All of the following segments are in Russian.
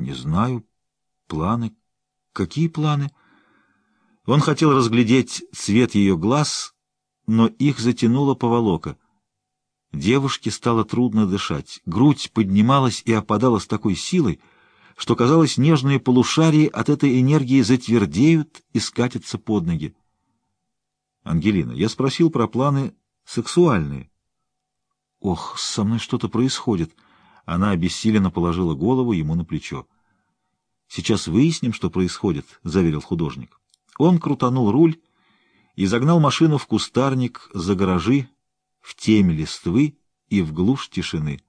Не знаю. Планы? Какие планы? Он хотел разглядеть цвет ее глаз, но их затянуло поволока. Девушке стало трудно дышать. Грудь поднималась и опадала с такой силой, что, казалось, нежные полушарии от этой энергии затвердеют и скатятся под ноги. Ангелина, я спросил про планы сексуальные. Ох, со мной что-то происходит. Она обессиленно положила голову ему на плечо. Сейчас выясним, что происходит, заверил художник. Он крутанул руль и загнал машину в кустарник за гаражи, в теме листвы и в глушь тишины.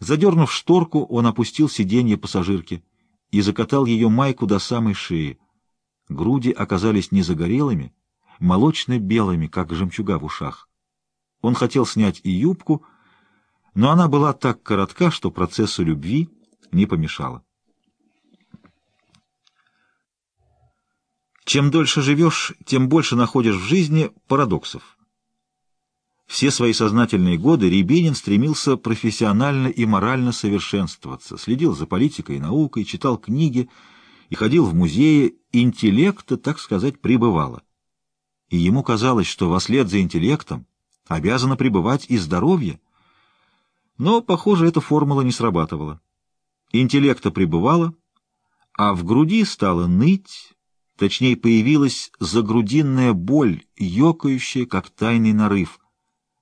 Задернув шторку, он опустил сиденье пассажирки и закатал ее майку до самой шеи. Груди оказались не загорелыми, молочно-белыми, как жемчуга в ушах. Он хотел снять и юбку, но она была так коротка, что процессу любви не помешала. Чем дольше живешь, тем больше находишь в жизни парадоксов. Все свои сознательные годы Рябинин стремился профессионально и морально совершенствоваться, следил за политикой и наукой, читал книги и ходил в музеи, интеллекта, так сказать, пребывало. И ему казалось, что вслед за интеллектом обязано пребывать и здоровье. Но, похоже, эта формула не срабатывала. Интеллекта пребывало, а в груди стало ныть, точнее, появилась загрудинная боль, ёкающая, как тайный нарыв —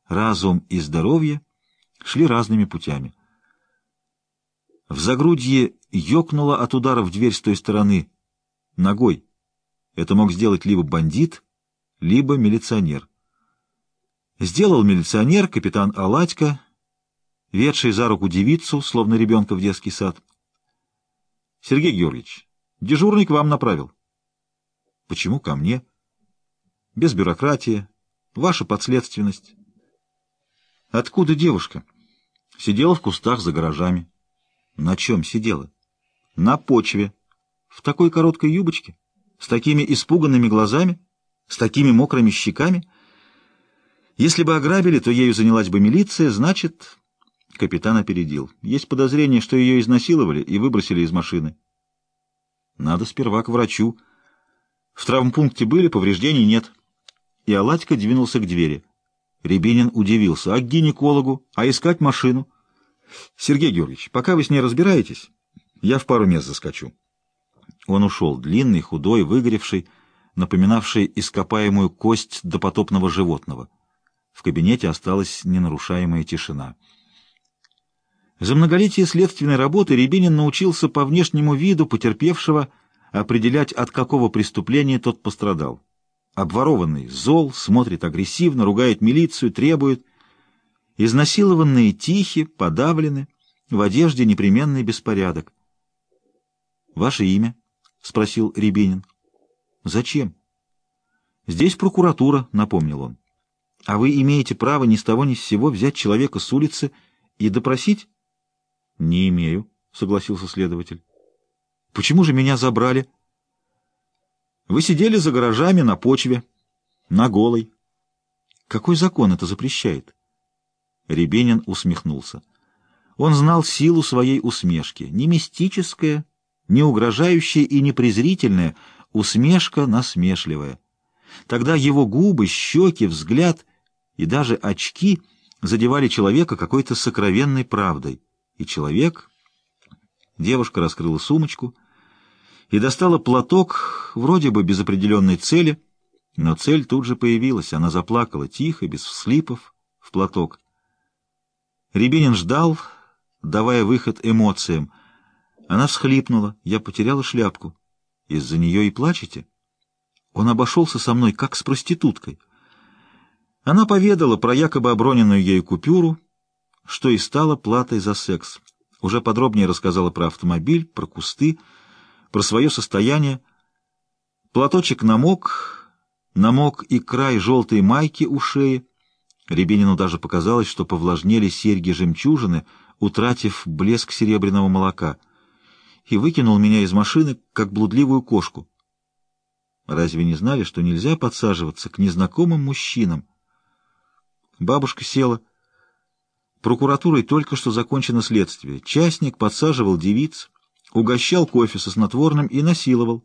разум и здоровье шли разными путями. В загрудье ёкнуло от удара в дверь с той стороны ногой. Это мог сделать либо бандит, либо милиционер. Сделал милиционер, капитан Аладько, ведший за руку девицу, словно ребенка в детский сад. — Сергей Георгиевич, дежурный к вам направил. — Почему ко мне? — Без бюрократии, ваша подследственность. Откуда девушка? Сидела в кустах за гаражами. На чем сидела? На почве. В такой короткой юбочке? С такими испуганными глазами? С такими мокрыми щеками? Если бы ограбили, то ею занялась бы милиция, значит... Капитан опередил. Есть подозрение, что ее изнасиловали и выбросили из машины. Надо сперва к врачу. В травмпункте были, повреждений нет. И Аладька двинулся к двери. Рябинин удивился. А к гинекологу? А искать машину? Сергей Георгиевич, пока вы с ней разбираетесь, я в пару мест заскочу. Он ушел, длинный, худой, выгоревший, напоминавший ископаемую кость допотопного животного. В кабинете осталась ненарушаемая тишина. За многолетие следственной работы Рябинин научился по внешнему виду потерпевшего определять, от какого преступления тот пострадал. Обворованный зол, смотрит агрессивно, ругает милицию, требует. Изнасилованные тихи, подавлены, в одежде непременный беспорядок. «Ваше имя?» — спросил Рябинин. «Зачем?» «Здесь прокуратура», — напомнил он. «А вы имеете право ни с того ни с сего взять человека с улицы и допросить?» «Не имею», — согласился следователь. «Почему же меня забрали?» Вы сидели за гаражами на почве, на голой. Какой закон это запрещает? Рябинин усмехнулся. Он знал силу своей усмешки. Не мистическая, не угрожающая и не презрительная, усмешка насмешливая. Тогда его губы, щеки, взгляд и даже очки задевали человека какой-то сокровенной правдой. И человек... Девушка раскрыла сумочку — и достала платок, вроде бы без определенной цели, но цель тут же появилась. Она заплакала тихо, без вслипов, в платок. Рябинин ждал, давая выход эмоциям. Она всхлипнула. Я потеряла шляпку. Из-за нее и плачете? Он обошелся со мной, как с проституткой. Она поведала про якобы оброненную ею купюру, что и стало платой за секс. Уже подробнее рассказала про автомобиль, про кусты, про свое состояние. Платочек намок, намок и край желтой майки у шеи. Рябинину даже показалось, что повлажнели серьги-жемчужины, утратив блеск серебряного молока, и выкинул меня из машины, как блудливую кошку. Разве не знали, что нельзя подсаживаться к незнакомым мужчинам? Бабушка села. Прокуратурой только что закончено следствие. Частник подсаживал девиц, угощал кофе со снотворным и насиловал.